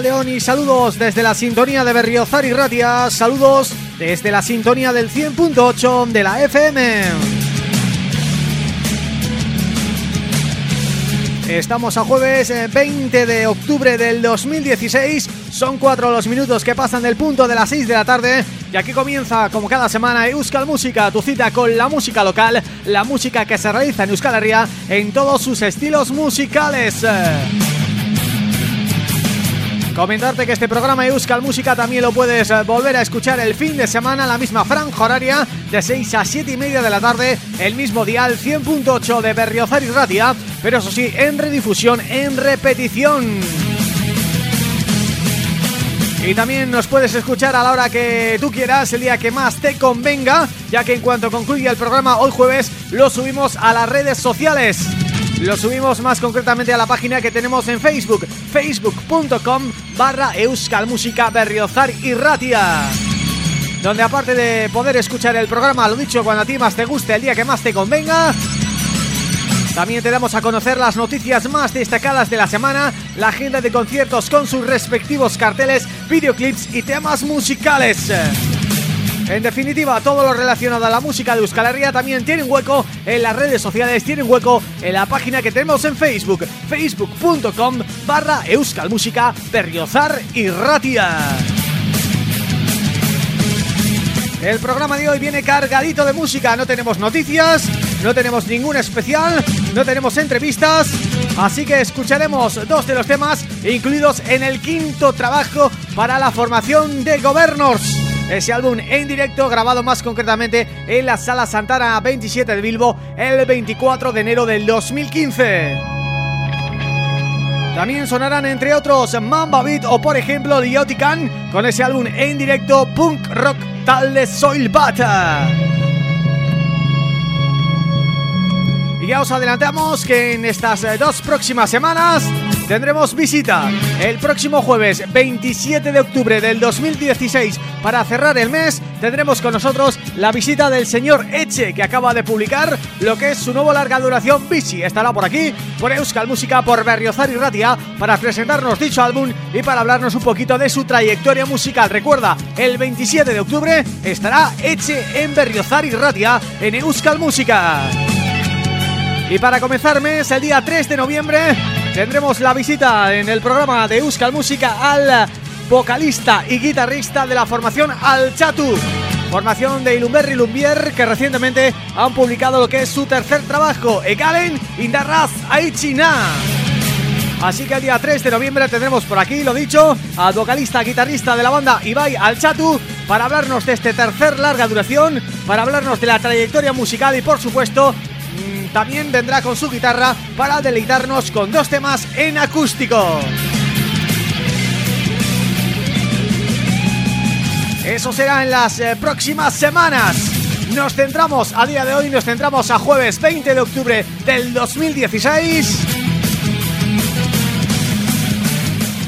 León y saludos desde la sintonía de Berriozar y Ratia, saludos desde la sintonía del 100.8 de la FM. Estamos a jueves 20 de octubre del 2016, son cuatro los minutos que pasan del punto de las 6 de la tarde y aquí comienza, como cada semana, Euskal Música, tu cita con la música local, la música que se realiza en Euskal Herria en todos sus estilos musicales. Comentarte que este programa Euskal Música también lo puedes eh, volver a escuchar el fin de semana, la misma franja horaria, de 6 a 7 y media de la tarde, el mismo dial 100.8 de Berriozar y Ratia, pero eso sí, en redifusión, en repetición. Y también nos puedes escuchar a la hora que tú quieras, el día que más te convenga, ya que en cuanto concluya el programa hoy jueves, lo subimos a las redes sociales. Lo subimos más concretamente a la página que tenemos en Facebook, facebook.com barra euskalmusica berriozar y ratia donde aparte de poder escuchar el programa, lo dicho, cuando a ti más te guste, el día que más te convenga, también te damos a conocer las noticias más destacadas de la semana, la agenda de conciertos con sus respectivos carteles, videoclips y temas musicales. En definitiva, todo lo relacionado a la música de Euskal Herria también tiene un hueco en las redes sociales, tiene un hueco en la página que tenemos en Facebook, facebook.com barra euskalmusica berriozar y ratia. El programa de hoy viene cargadito de música, no tenemos noticias, no tenemos ningún especial, no tenemos entrevistas, así que escucharemos dos de los temas incluidos en el quinto trabajo para la formación de Governors. Ese álbum en directo grabado más concretamente en la Sala Santana 27 de Bilbo el 24 de enero del 2015. También sonarán entre otros Mamba Beat o por ejemplo Diotican con ese álbum en directo Punk Rock tal de Soil Bata. Y ya os adelantamos que en estas eh, dos próximas semanas tendremos visita el próximo jueves 27 de octubre del 2016 para cerrar el mes tendremos con nosotros la visita del señor Eche que acaba de publicar lo que es su nuevo larga duración Bici. Estará por aquí por Euskal Música por Berriozar y Ratia para presentarnos dicho álbum y para hablarnos un poquito de su trayectoria musical. Recuerda el 27 de octubre estará Eche en Berriozar y Ratia en Euskal Música. Y para comenzar mes, el día 3 de noviembre Tendremos la visita en el programa de Euskal Música al vocalista y guitarrista de la formación Al Chatu. Formación de Ilumberri Lumbier que recientemente han publicado lo que es su tercer trabajo Egalen Indarraz Aichina. Así que el día 3 de noviembre tendremos por aquí, lo dicho, al vocalista guitarrista de la banda Ibai Alchatu para hablarnos de este tercer larga duración, para hablarnos de la trayectoria musical y por supuesto también vendrá con su guitarra para deleitarnos con dos temas en acústico. Eso será en las eh, próximas semanas. Nos centramos a día de hoy, nos centramos a jueves 20 de octubre del 2016.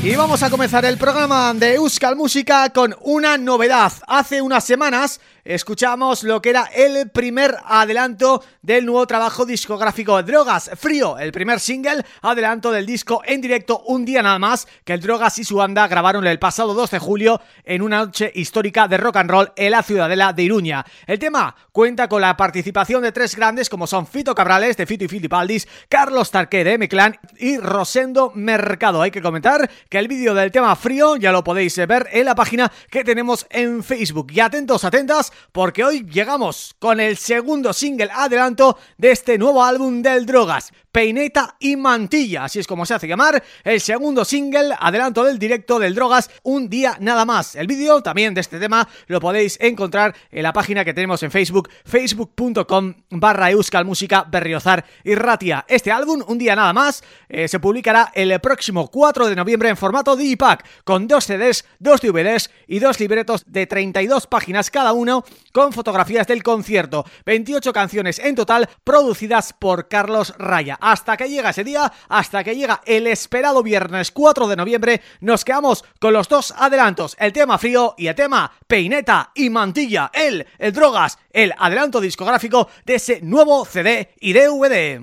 Y vamos a comenzar el programa de Euskal Música con una novedad. Hace unas semanas escuchamos lo que era el primer adelanto del nuevo trabajo discográfico Drogas Frío, el primer single, adelanto del disco en directo un día nada más que el Drogas y su banda grabaron el pasado 2 de julio en una noche histórica de rock and roll en la ciudadela de Iruña. El tema cuenta con la participación de tres grandes como son Fito Cabrales de Fito y Filipaldis, Carlos Tarqué de M-Clan y Rosendo Mercado. Hay que comentar que el vídeo del tema Frío ya lo podéis ver en la página que tenemos en Facebook. Y atentos, atentas, porque hoy llegamos con el segundo single adelanto de este nuevo álbum del Drogas, Peineta y Mantilla, así es como se hace llamar, el segundo single adelanto del directo del Drogas, Un Día Nada Más. El vídeo también de este tema lo podéis encontrar en la página que tenemos en Facebook, facebook.com barra euskalmusica berriozar y ratia. Este álbum, Un Día Nada Más, eh, se publicará el próximo 4 de noviembre en formato Digipack, con dos CDs, dos DVDs y dos libretos de 32 páginas cada uno con fotografías del concierto. 28 canciones en total producidas por Carlos Raya. Hasta que llega ese día, hasta que llega el esperado viernes 4 de noviembre, nos quedamos con los dos adelantos, el tema frío y el tema peineta y mantilla, el, el drogas, el adelanto discográfico de ese nuevo CD y DVD.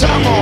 regresamos.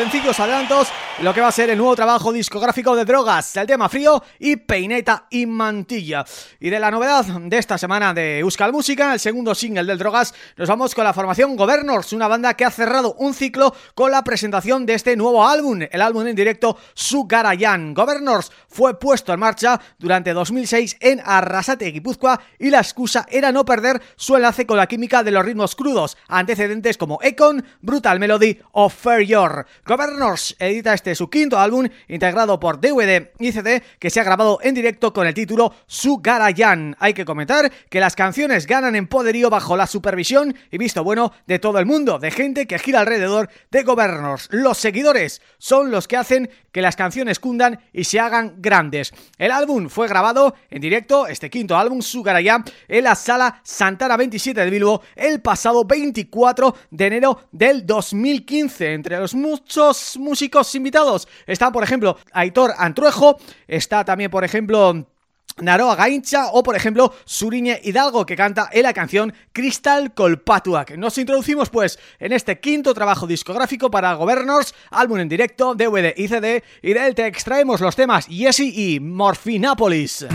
Sencillos adelantos lo que va a ser el nuevo trabajo discográfico de Drogas, el tema frío y Peineta y Mantilla. Y de la novedad de esta semana de Euskal Música, el segundo single del Drogas, nos vamos con la formación Governors, una banda que ha cerrado un ciclo con la presentación de este nuevo álbum, el álbum en directo Sugarayan. Governors fue puesto en marcha durante 2006 en Arrasate, Guipúzcoa, y la excusa era no perder su enlace con la química de los ritmos crudos, antecedentes como Econ, Brutal Melody o Fair Your. Governors edita este su quinto álbum integrado por DVD y CD que se ha grabado en directo con el título Sugarayan. Hay que comentar que las canciones ganan en poderío bajo la supervisión y visto bueno de todo el mundo, de gente que gira alrededor de Governors. Los seguidores son los que hacen que las canciones cundan y se hagan grandes. El álbum fue grabado en directo, este quinto álbum, Sugarayan, en la Sala Santana 27 de Bilbo el pasado 24 de enero del 2015. Entre los muchos músicos invitados está, por ejemplo, Aitor Antruejo, está también, por ejemplo... Naroa Gaincha o por ejemplo Suriñe Hidalgo que canta en la canción Crystal Colpatuac. Nos introducimos pues en este quinto trabajo discográfico para Governors, álbum en directo, DVD y CD y de él te extraemos los temas Yesi y Morphinapolis.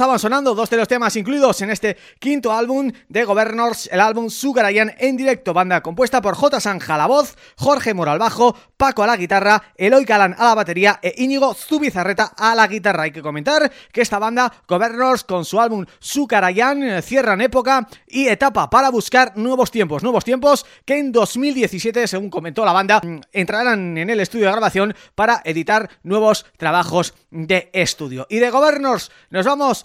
Estaban sonando dos de los temas incluidos en este quinto álbum de Governors, el álbum Sugarayan en directo, banda compuesta por J. Sanja a la voz, Jorge Moro al bajo, Paco a la guitarra, Eloy Calán a la batería e Íñigo Zubizarreta a la guitarra. Hay que comentar que esta banda, Governors, con su álbum Sukarayan, cierran época y etapa para buscar nuevos tiempos, nuevos tiempos que en 2017, según comentó la banda, entrarán en el estudio de grabación para editar nuevos trabajos de estudio. Y de Governors nos vamos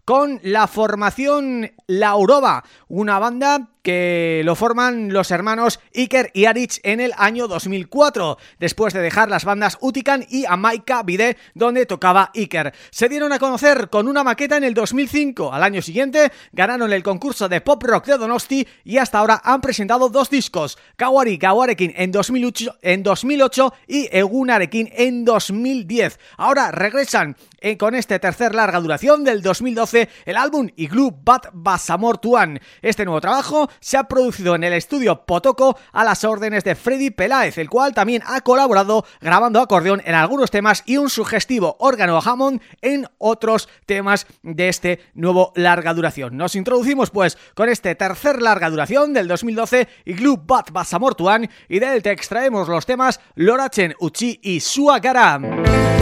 con la formación Lauroba, una banda que lo forman los hermanos Iker y Arich en el año 2004, después de dejar las bandas Utican y Amaika Vide, donde tocaba Iker. Se dieron a conocer con una maqueta en el 2005. Al año siguiente ganaron el concurso de pop rock de Donosti y hasta ahora han presentado dos discos, Kawari Kawarekin en 2008, en 2008 y Egunarekin en 2010. Ahora regresan eh, con este tercer larga duración del 2012 el álbum Igloo Bat Basamor Tuan. Este nuevo trabajo se ha producido en el estudio Potoco a las órdenes de Freddy Peláez, el cual también ha colaborado grabando acordeón en algunos temas y un sugestivo órgano Hammond en otros temas de este nuevo larga duración. Nos introducimos pues con este tercer larga duración del 2012 Igloo Bat Basamor Tuan y del te extraemos los temas Lorachen, Uchi y Suakara.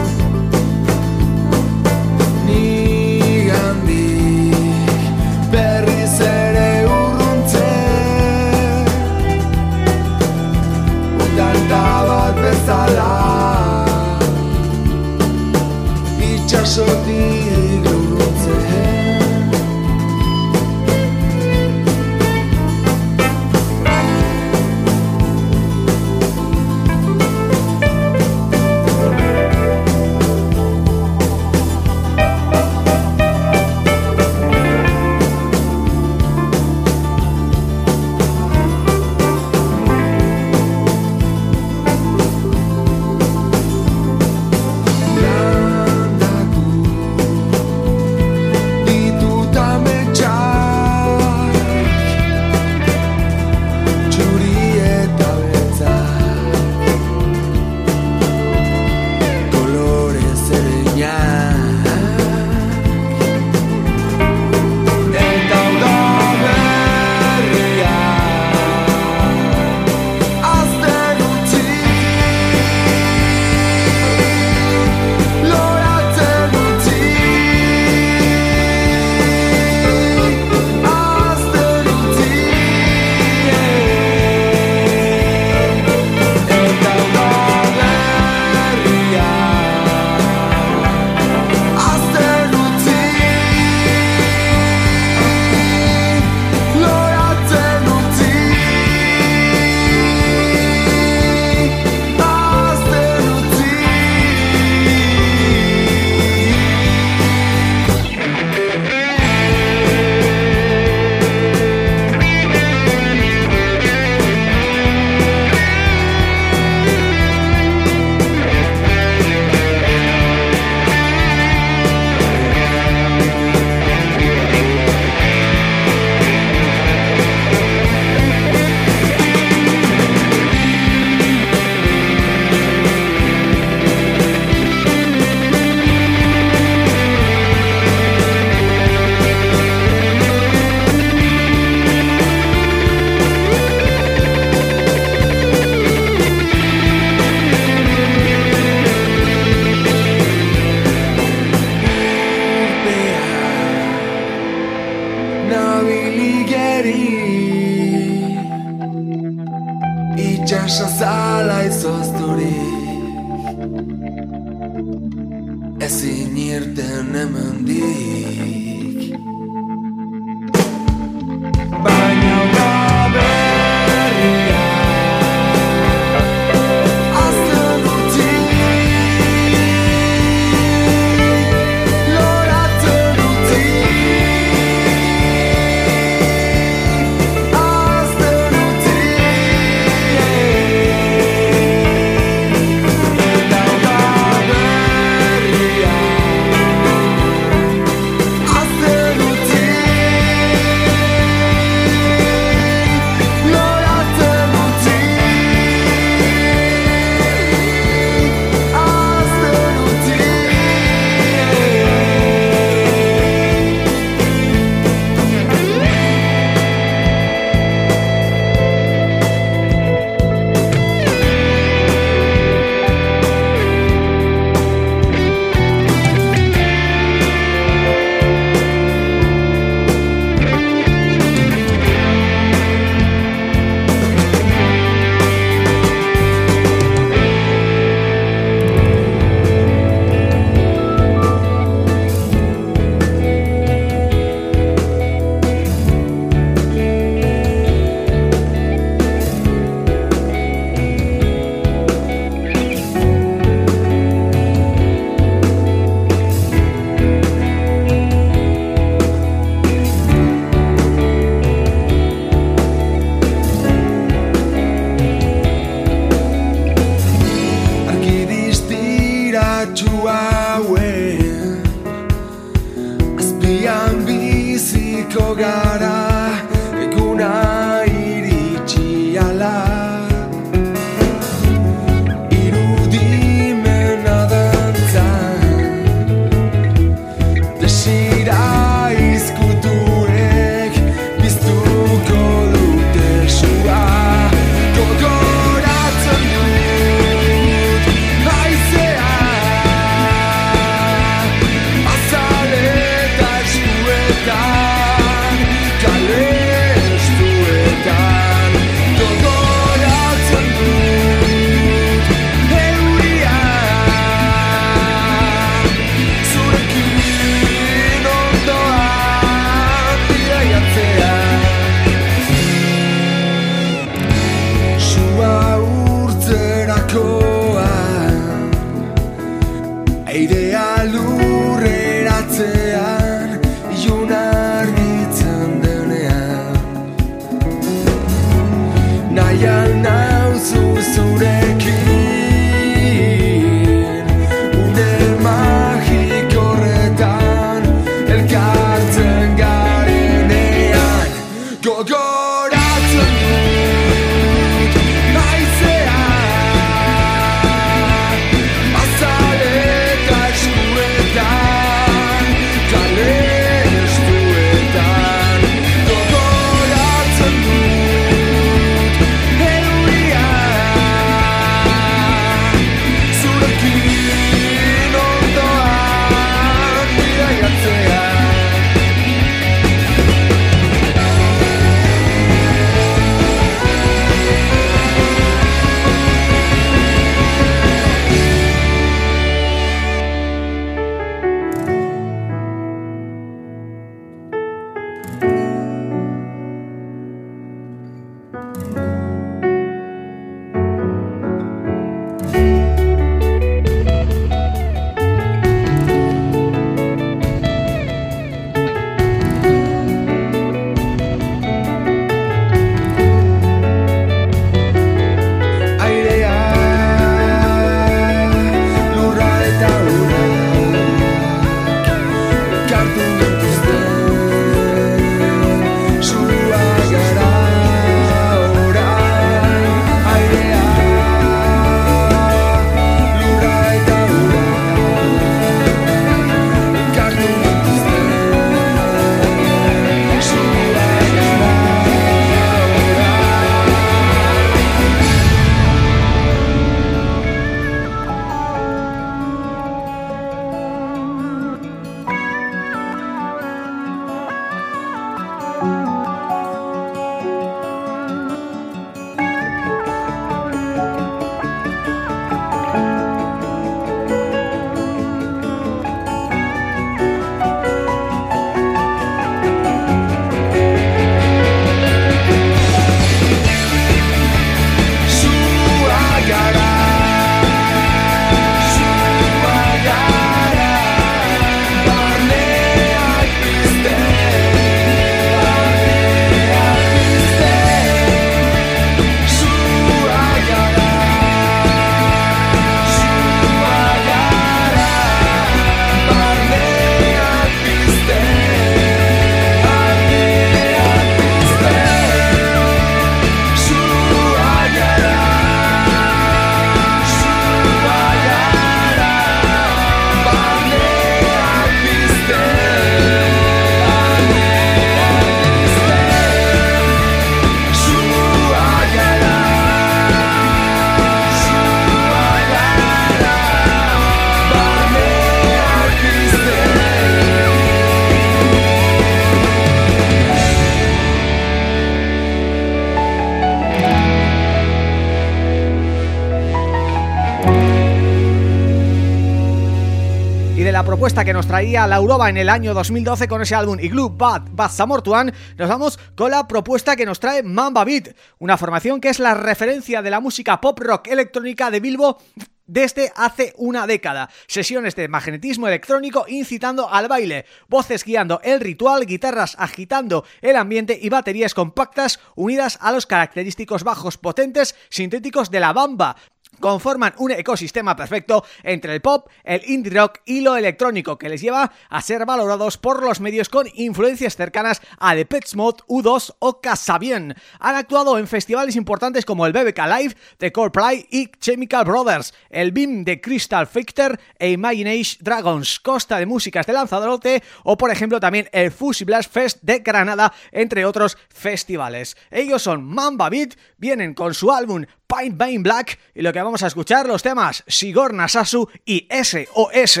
Que nos traía la Uroba en el año 2012 con ese álbum Igloo Bad Bad Samortuan, nos vamos con la propuesta que nos trae Mamba Beat, una formación que es la referencia de la música pop rock electrónica de Bilbo desde hace una década. Sesiones de magnetismo electrónico incitando al baile, voces guiando el ritual, guitarras agitando el ambiente y baterías compactas unidas a los característicos bajos potentes sintéticos de la bamba, conforman un ecosistema perfecto entre el pop, el indie rock y lo electrónico que les lleva a ser valorados por los medios con influencias cercanas a The Pets Mode, U2 o Casabien. Han actuado en festivales importantes como el BBK Live, The Pride y Chemical Brothers, el BIM de Crystal Fichter e Imagination Dragons, Costa de Músicas de Lanzarote o por ejemplo también el Fuzzy Blast Fest de Granada, entre otros festivales. Ellos son Mamba Beat, vienen con su álbum Pine Bane Black y lo que vamos a escuchar los temas Sigor Nasasu y SOS.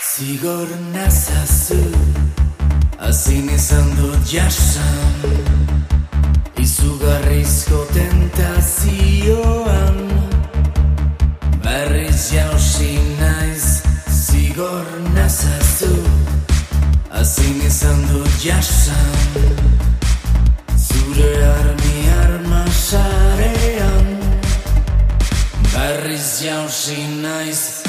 Sigor Nasasu Hazin izan dut jasan Izugarrizko tentazioan Berriz jausi naiz Zigor nazazu Hazin izan dut jasan Zure armi arma sarean Berriz jausi naiz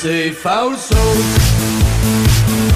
say foul souls.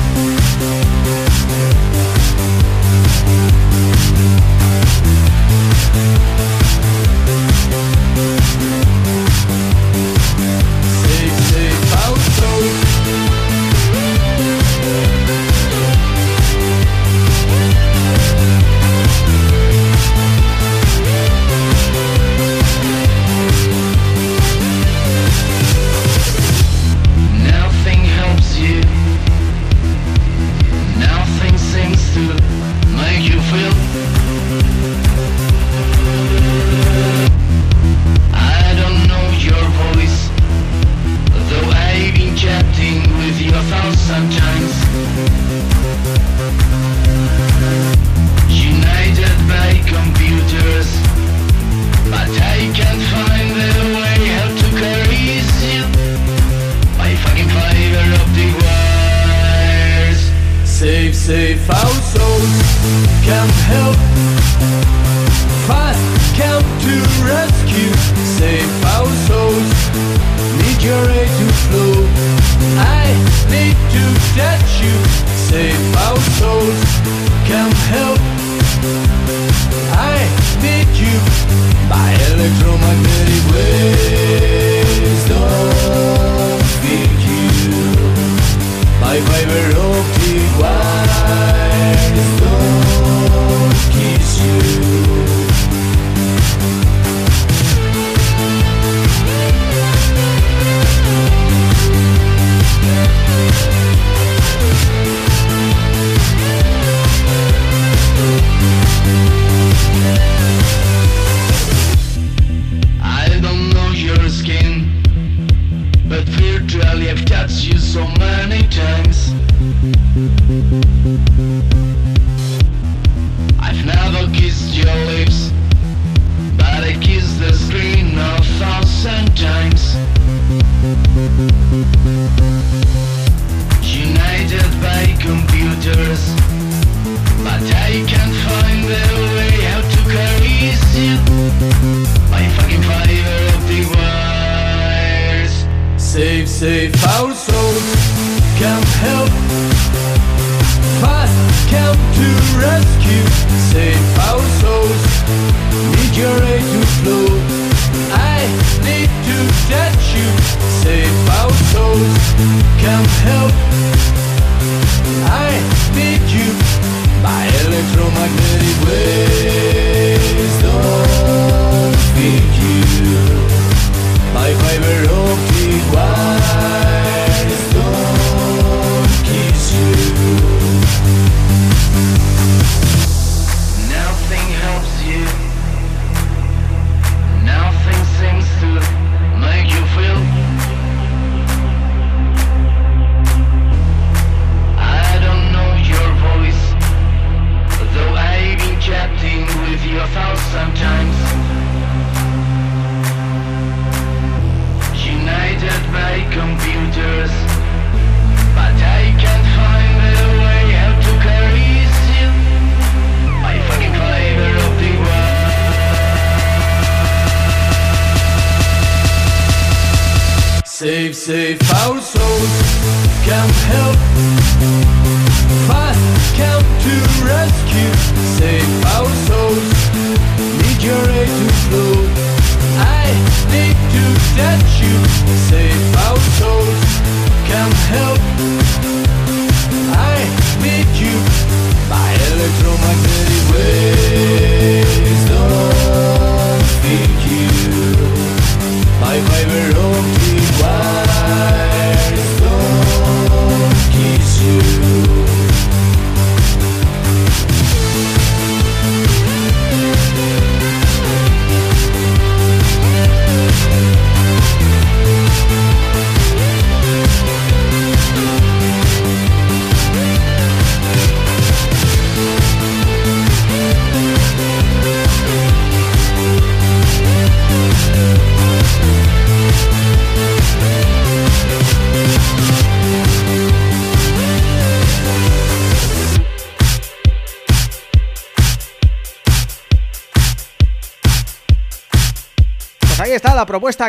away.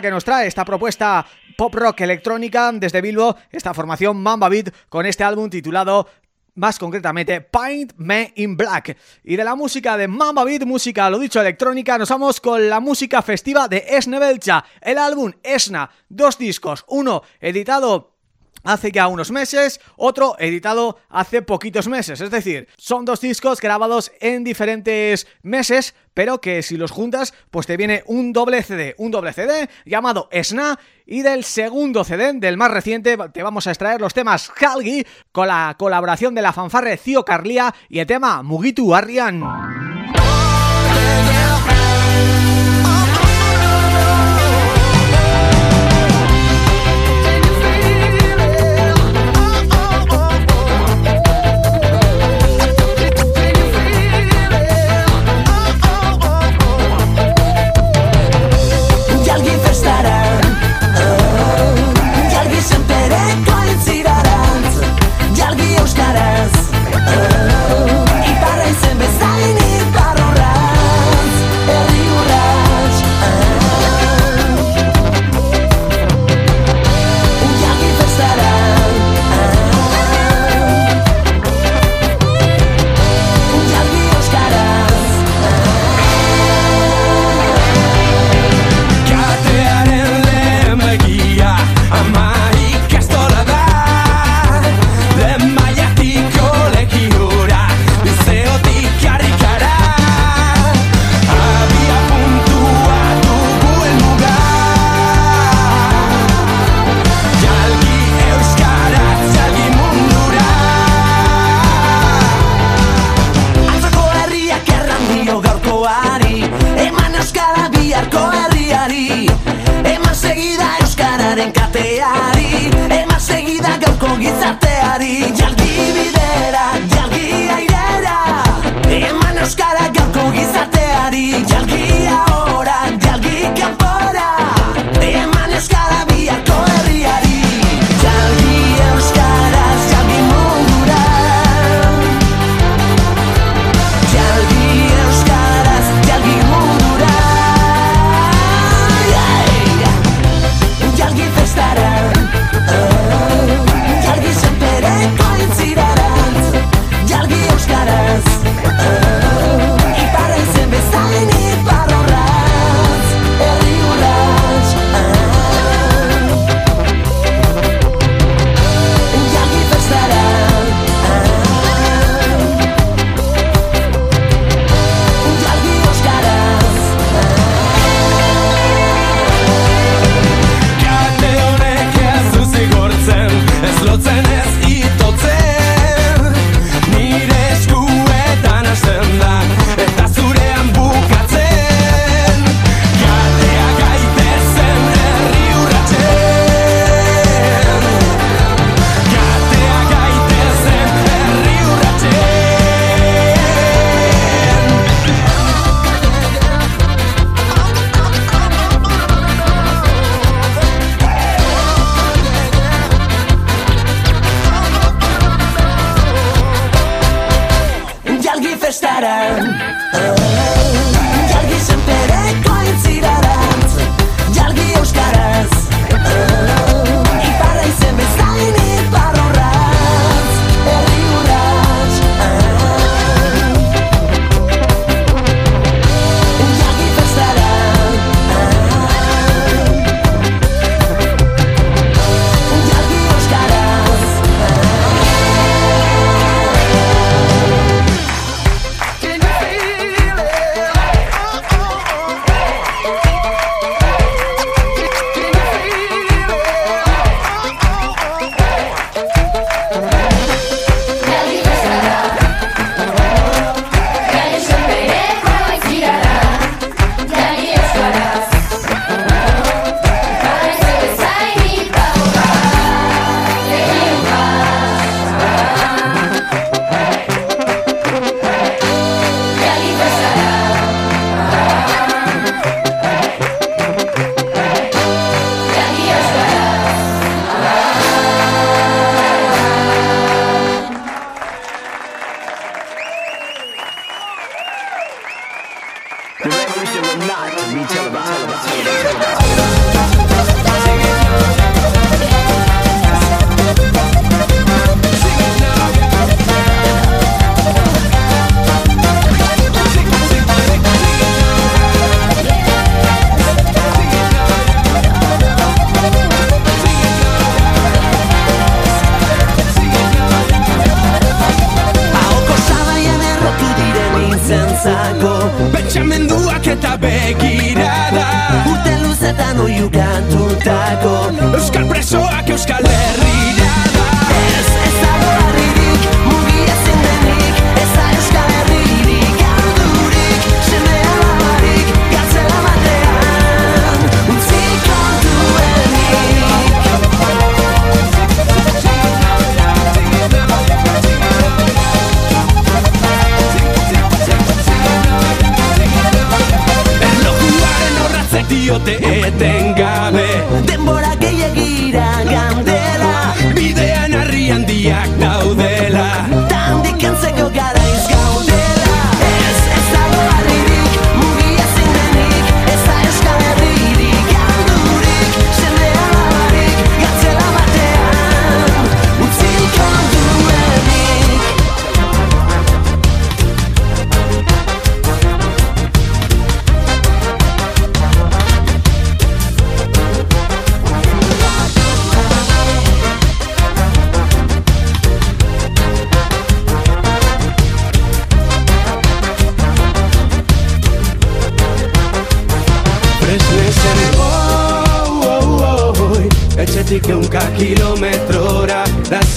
Que nos trae, esta propuesta pop rock electrónica desde Bilbo, esta formación Mamba Beat con este álbum titulado más concretamente Paint Me in Black. Y de la música de Mamba Beat, música, lo dicho, electrónica, nos vamos con la música festiva de Esne Belcha, el álbum Esna, dos discos, uno editado hace ya unos meses, otro editado hace poquitos meses, es decir, son dos discos grabados en diferentes meses, pero que si los juntas, pues te viene un doble CD, un doble CD llamado Sna, y del segundo CD, del más reciente, te vamos a extraer los temas Halgi, con la colaboración de la fanfarre Cio Carlia y el tema Mugitu Arrian. estarán. Oh, y alguien se empere.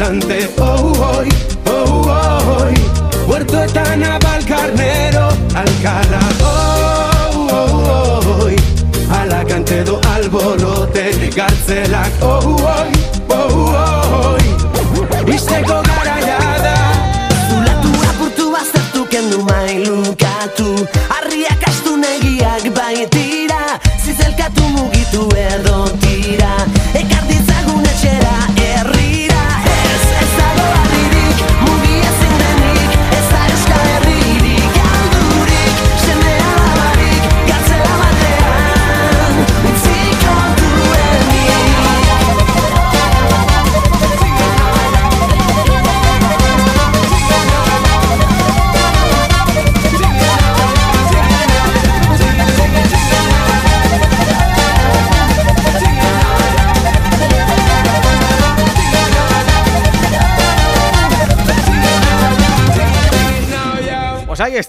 gigante.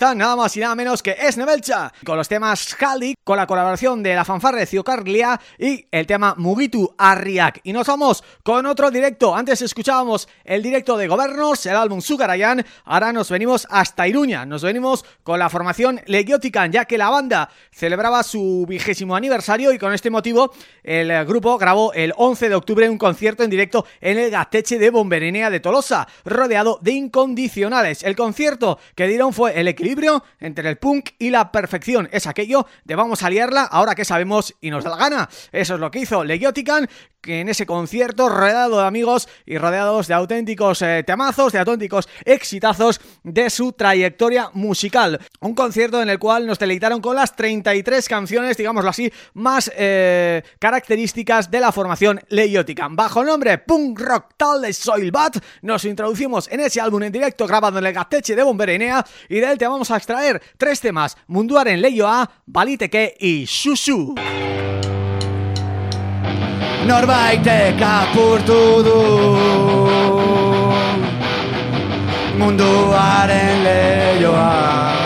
Pues ahí está, nada más y nada menos que Esnebelcha con los temas Haldi, con la colaboración de la fanfarra de Ciocarlia y el tema Mugitu Arriak. Y nos vamos con otro directo. Antes escuchábamos el directo de Gobernos, el álbum Sugarayan. Ahora nos venimos hasta Iruña. Nos venimos con la formación Legiotican, ya que la banda celebraba su vigésimo aniversario y con este motivo el grupo grabó el 11 de octubre un concierto en directo en el Gateche de Bomberenea de Tolosa, rodeado de incondicionales. El concierto que dieron fue el equilibrio entre el punk y la perfección. Es aquello de vamos a liarla ahora que sabemos y nos da la gana. Eso es lo que hizo Legiotican, en ese concierto rodeado de amigos y rodeados de auténticos eh, temazos, de auténticos exitazos de su trayectoria musical. Un concierto en el cual nos deleitaron con las 33 canciones, digámoslo así, más eh, características de la formación Legiotican. Bajo el nombre Punk Rock Tal de Soilbat, nos introducimos en ese álbum en directo grabado en el Gateche de Bomberenea y de él te vamos a extraer tres temas, Munduaren Leioa, Baliteke y Shushu. Norbaitek apurtu du Munduaren leioa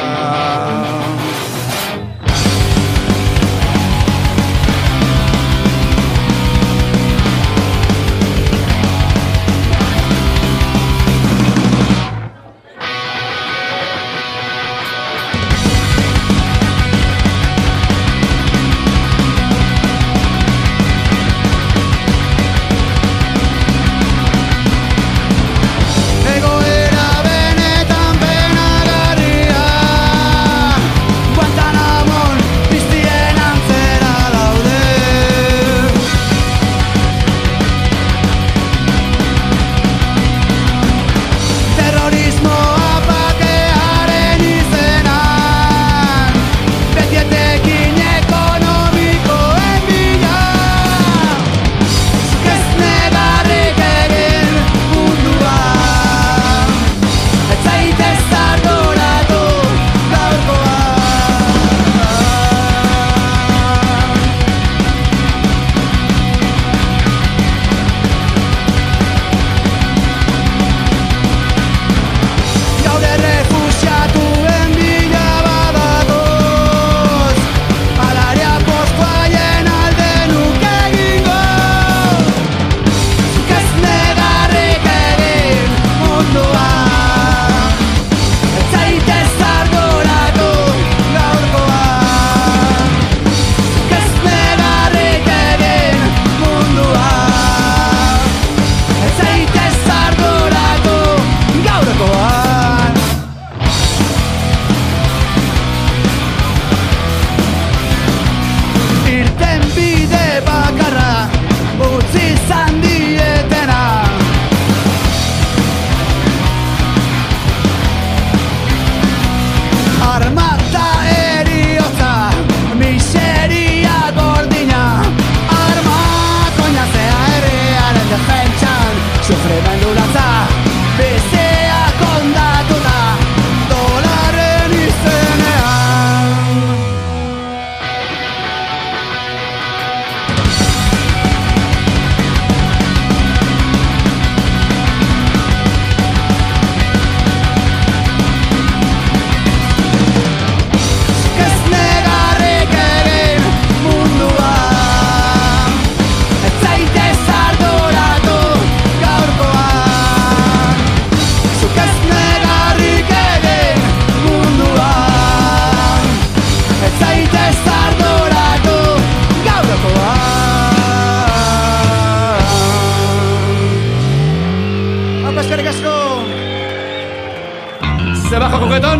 Se baja coquetón.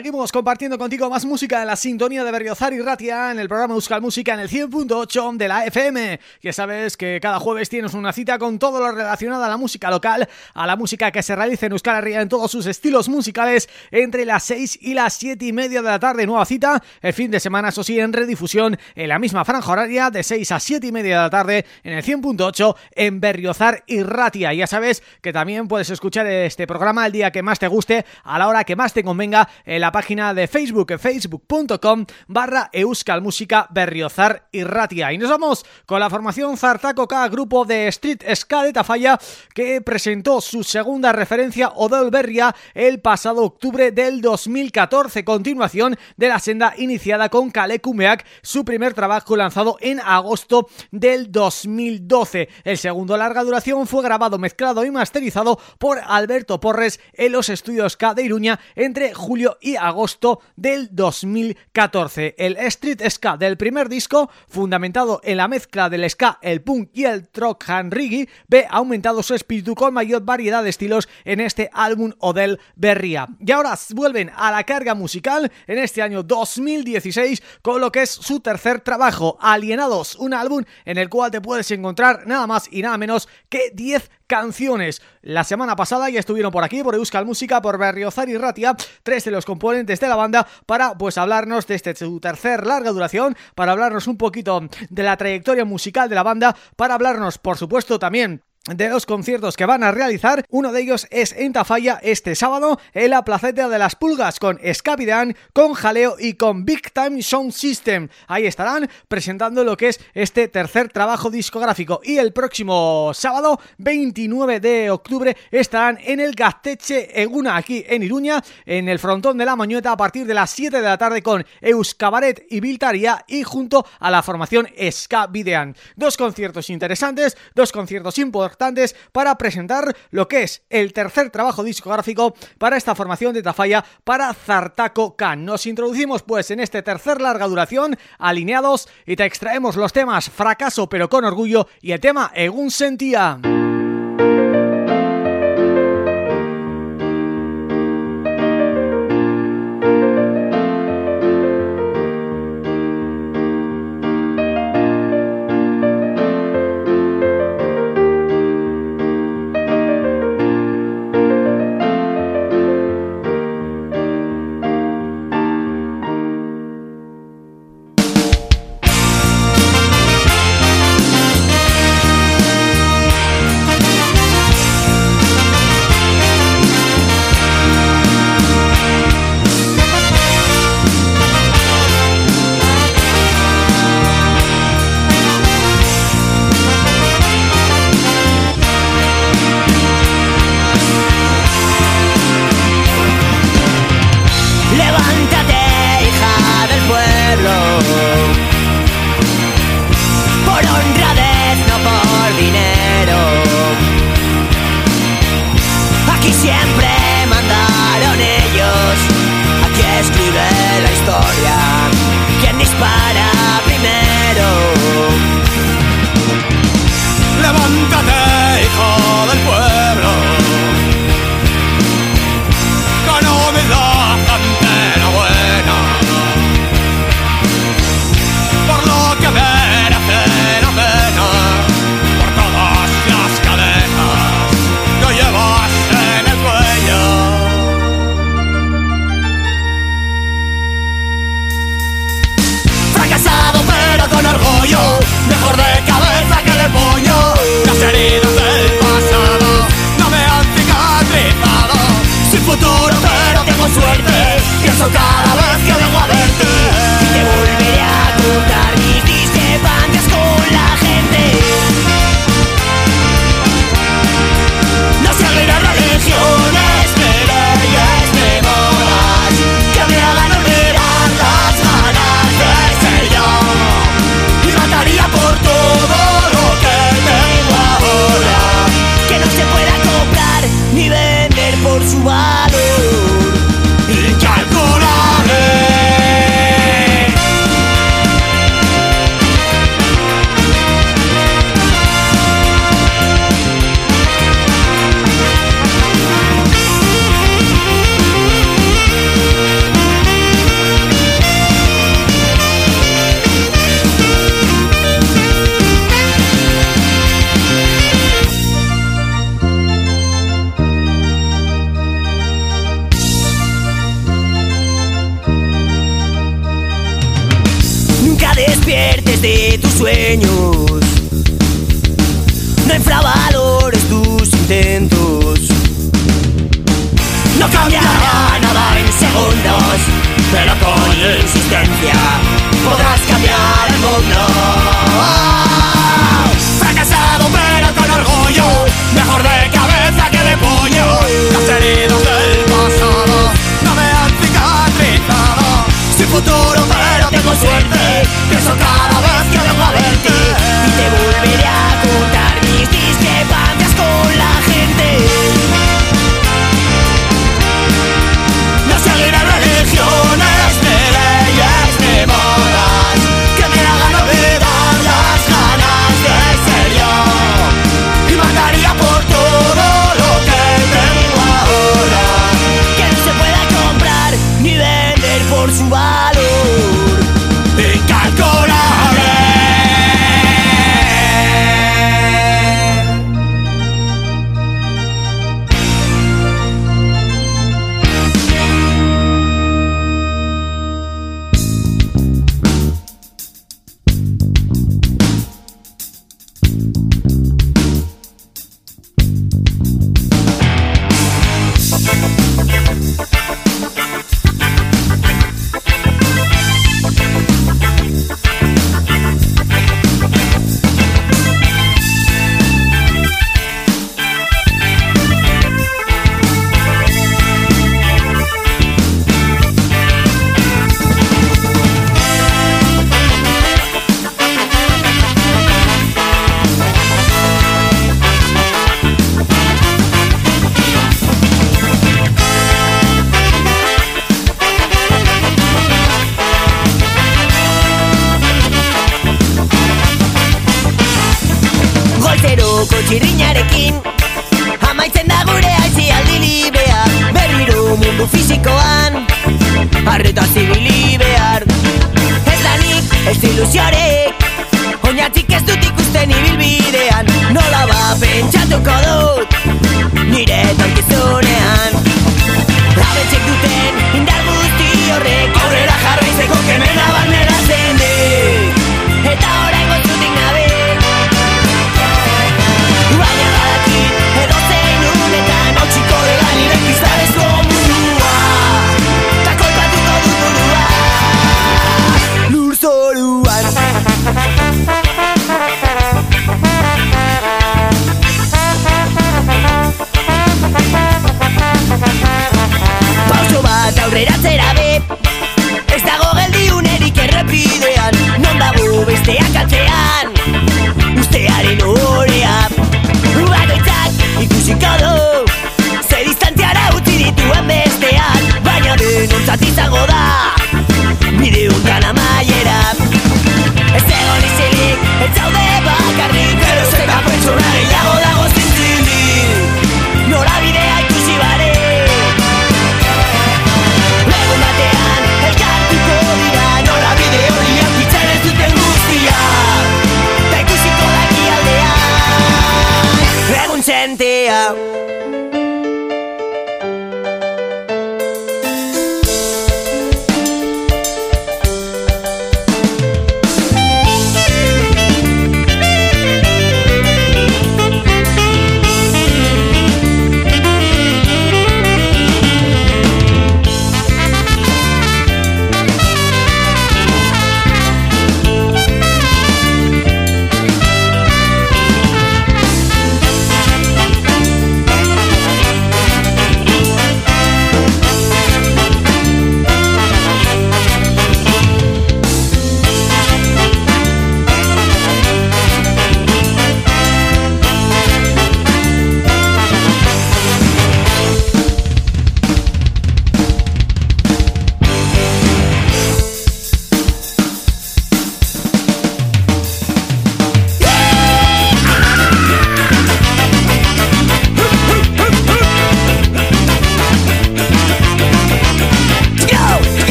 Seguimos compartiendo contigo más música en la sintonía de Berriozar y Ratia en el programa Euskal Música en el 100.8 de la FM. Ya sabes que cada jueves tienes una cita con todo lo relacionado a la música local, a la música que se realiza en Euskal Herria en todos sus estilos musicales entre las 6 y las 7 y media de la tarde. Nueva cita, el fin de semana, eso sí, en redifusión en la misma franja horaria de 6 a 7 y media de la tarde en el 100.8 en Berriozar y Ratia. Ya sabes que también puedes escuchar este programa el día que más te guste, a la hora que más te convenga la página de Facebook, facebook.com barra Euskal Música Berriozar y Ratia. Y nos vamos con la formación Zartaco K, grupo de Street Ska de Tafalla, que presentó su segunda referencia Odol Berria el pasado octubre del 2014, continuación de la senda iniciada con Kalekumeak, su primer trabajo lanzado en agosto del 2012. El segundo larga duración fue grabado, mezclado y masterizado por Alberto Porres en los estudios K de Iruña entre julio y agosto del 2014. El Street Ska del primer disco, fundamentado en la mezcla del ska, el punk y el rock and ve aumentado su espíritu con mayor variedad de estilos en este álbum Odell Berria. Y ahora vuelven a la carga musical en este año 2016 con lo que es su tercer trabajo, Alienados, un álbum en el cual te puedes encontrar nada más y nada menos que 10 canciones. La semana pasada ya estuvieron por aquí, por Euskal Música, por Berriozar y Ratia, tres de los componentes de la banda para pues hablarnos de este su tercer larga duración, para hablarnos un poquito de la trayectoria musical de la banda, para hablarnos por supuesto también de los conciertos que van a realizar. Uno de ellos es en Tafalla este sábado en la Placeta de las Pulgas con Scapidan, con Jaleo y con Big Time Sound System. Ahí estarán presentando lo que es este tercer trabajo discográfico y el próximo sábado 29 de octubre estarán en el Gasteche Eguna aquí en Iruña, en el frontón de la Mañueta a partir de las 7 de la tarde con Euskabaret y Viltaria y junto a la formación Scapidan. Dos conciertos interesantes, dos conciertos importantes para presentar lo que es el tercer trabajo discográfico para esta formación de Tafalla para Zartaco Can. Nos introducimos pues en este tercer larga duración, alineados, y te extraemos los temas Fracaso pero con orgullo y el tema Egun Sentía.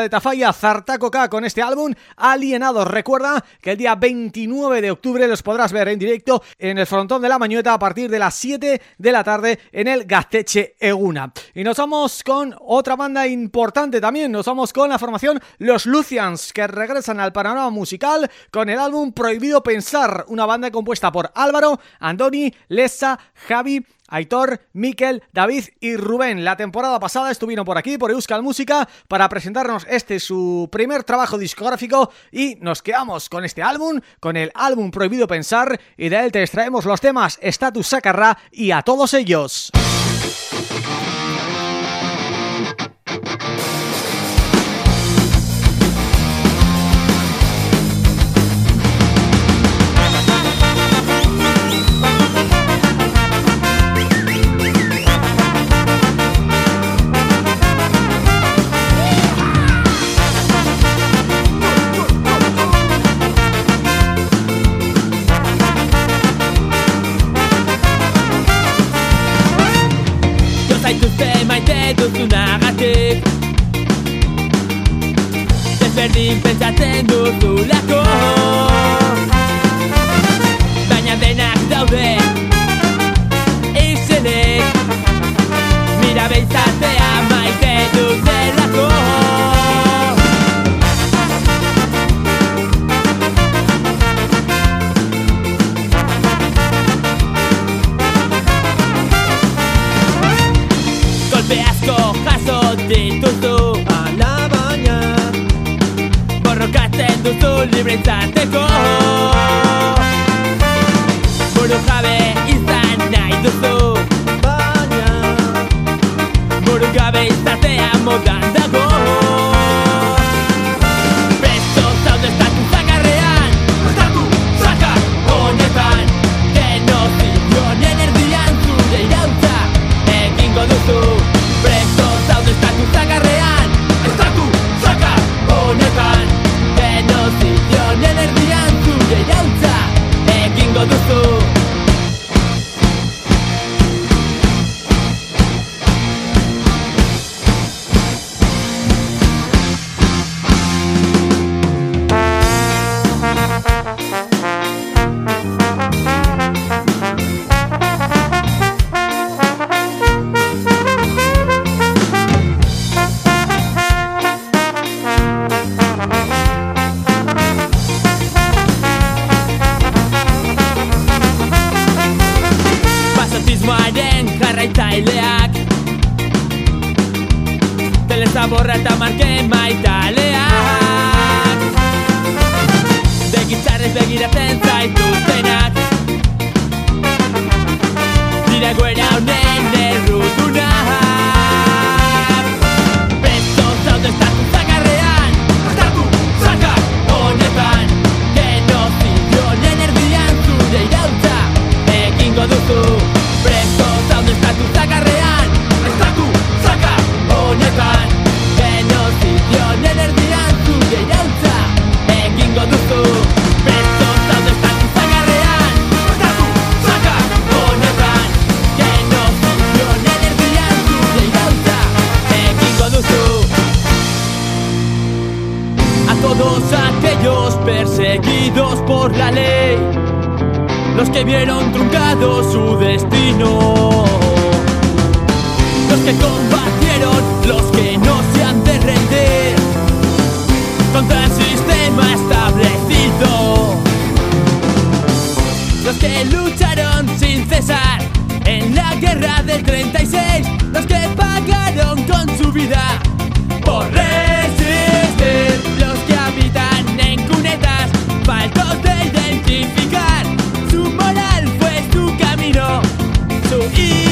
De Tafalla Zartaco K con este álbum Alienados. Recuerda que el día 29 de octubre los podrás ver en directo en el frontón de la Mañueta a partir de las 7 de la tarde en el Gazteche Eguna. Y nos vamos con otra banda importante también, nos vamos con la formación Los Lucians, que regresan al panorama musical con el álbum Prohibido Pensar, una banda compuesta por Álvaro, Andoni, Lesa, Javi Aitor, Miquel, David y Rubén. La temporada pasada estuvieron por aquí, por Euskal Música, para presentarnos este su primer trabajo discográfico y nos quedamos con este álbum, con el álbum Prohibido Pensar y de él te extraemos los temas Status Sacarra y a todos ellos. Todos aquellos perseguidos por la ley, los que vieron truncado su destino, los que combatieron, los que no se han de rendir contra el sistema establecido, los que lucharon sin cesar en la guerra del 36, los que pagaron con su vida su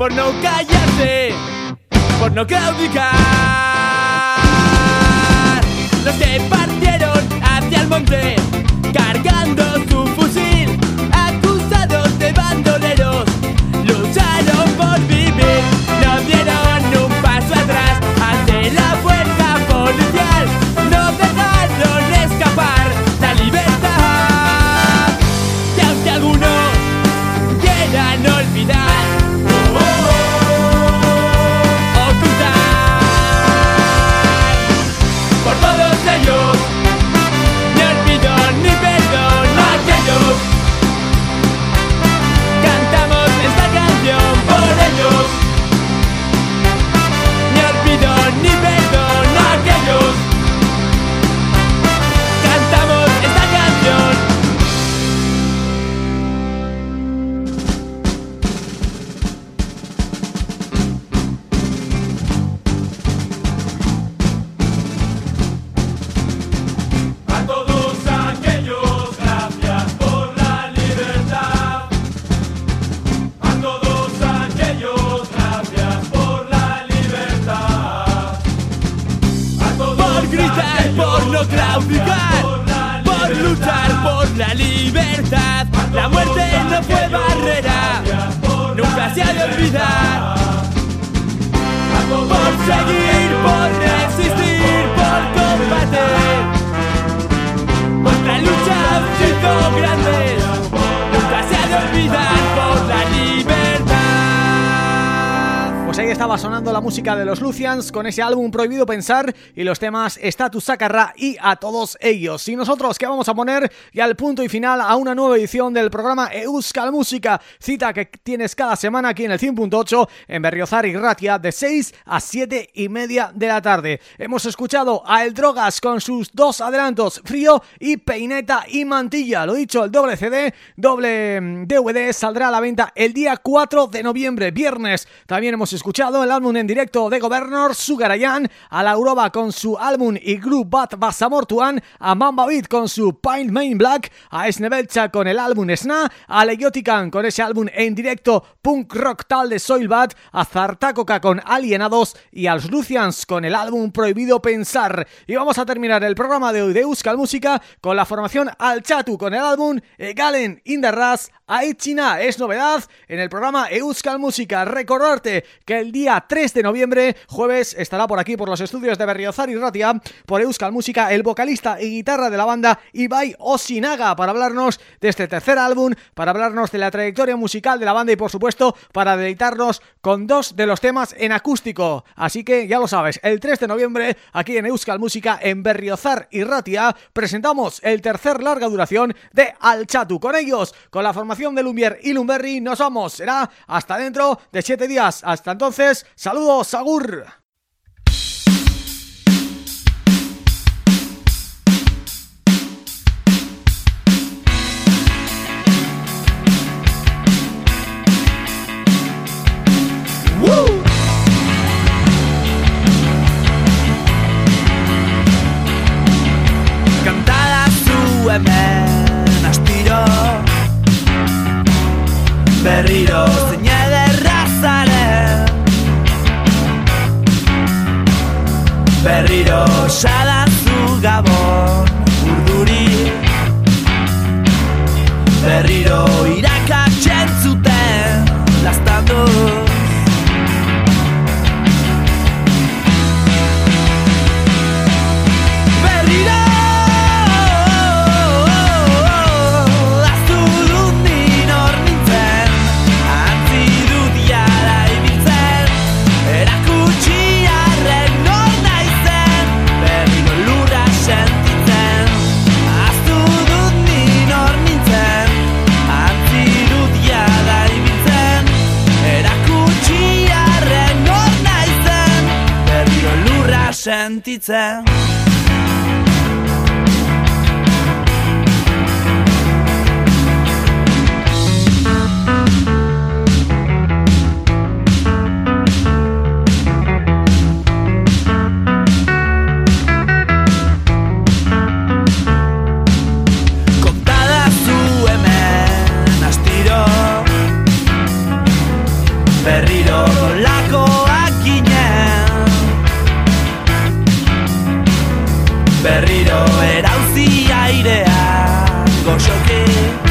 por no callarse, por no claudicar, los que partieron hacia el monte, cargando Lucians con ese álbum Prohibido Pensar y los temas Status Sacarra y a todos ellos. Y nosotros que vamos a poner ya el punto y final a una nueva edición del programa Euskal Música, cita que tienes cada semana aquí en el 100.8 en Berriozar y Ratia de 6 a 7 y media de la tarde. Hemos escuchado a El Drogas con sus dos adelantos, Frío y Peineta y Mantilla. Lo dicho, el doble CD, doble mm, DVD saldrá a la venta el día 4 de noviembre, viernes. También hemos escuchado el álbum en directo de Governor, Sugarayan, a la Uroba con su álbum y Group Bat Basamortuan, a Mamba Beat con su Paint Main Black, a Snebelcha con el álbum Sna, a Legiotican con ese álbum en directo Punk Rock Tal de Soilbat, a Zartacoca con Alienados y a los Lucians con el álbum Prohibido Pensar. Y vamos a terminar el programa de hoy de Euskal Música con la formación Al Chatu con el álbum Egalen Inderras Aichina es novedad en el programa Euskal Música. Recordarte que el día 3 de noviembre, jueves, estará por aquí por los estudios de Berriozar y Ratia, por Euskal Música, el vocalista y guitarra de la banda Ibai Osinaga para hablarnos de este tercer álbum, para hablarnos de la trayectoria musical de la banda y por supuesto para deleitarnos con dos de los temas en acústico. Así que ya lo sabes, el 3 de noviembre aquí en Euskal Música en Berriozar y Ratia presentamos el tercer larga duración de Al Chatu. Con ellos, con la formación de Lumbier y Lumberry nos vamos. Será hasta dentro de 7 días. Hasta entonces, saludos, Agur. Sentitzen idea goxoki